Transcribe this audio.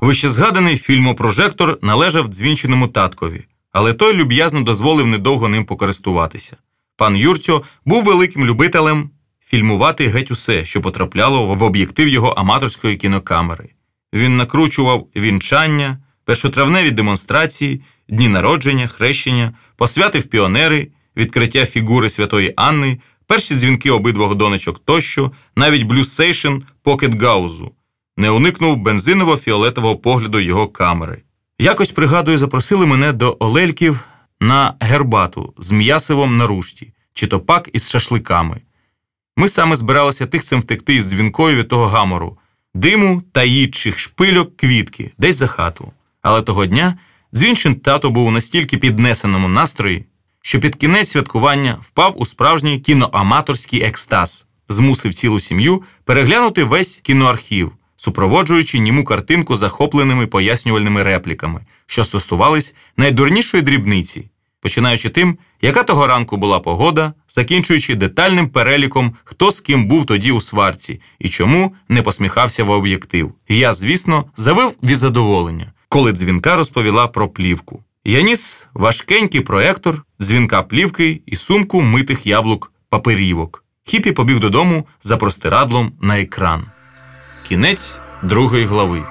Вищезгаданий фільмопрожектор належав Дзвінчиному таткові, але той люб'язно дозволив недовго ним покористуватися. Пан Юрцьо був великим любителем фільмувати геть усе, що потрапляло в об'єктив його аматорської кінокамери. Він накручував вінчання, першотравневі демонстрації, дні народження, хрещення, посвяти в піонери, відкриття фігури святої Анни, перші дзвінки обидвох донечок тощо, навіть блюз-сейшн покет гаузу. Не уникнув бензиново-фіолетового погляду його камери. Якось, пригадую, запросили мене до Олельків на гербату з м'ясивом на рушті, чи то пак із шашликами. Ми саме збиралися тихцем втекти із дзвінкою від того гамору, диму та їдчих шпильок квітки, десь за хату. Але того дня дзвінчин тато був у настільки піднесеному настрої, що під кінець святкування впав у справжній кіноаматорський екстаз, змусив цілу сім'ю переглянути весь кіноархів, супроводжуючи німу картинку захопленими пояснювальними репліками, що стосувались найдурнішої дрібниці, починаючи тим, яка того ранку була погода, закінчуючи детальним переліком, хто з ким був тоді у сварці і чому не посміхався в об'єктив. І я, звісно, завив від задоволення, коли дзвінка розповіла про плівку. Я ніс важкенький проектор, дзвінка плівки і сумку митих яблук паперівок. Хіпі побіг додому за простирадлом на екран. Кінець другої глави.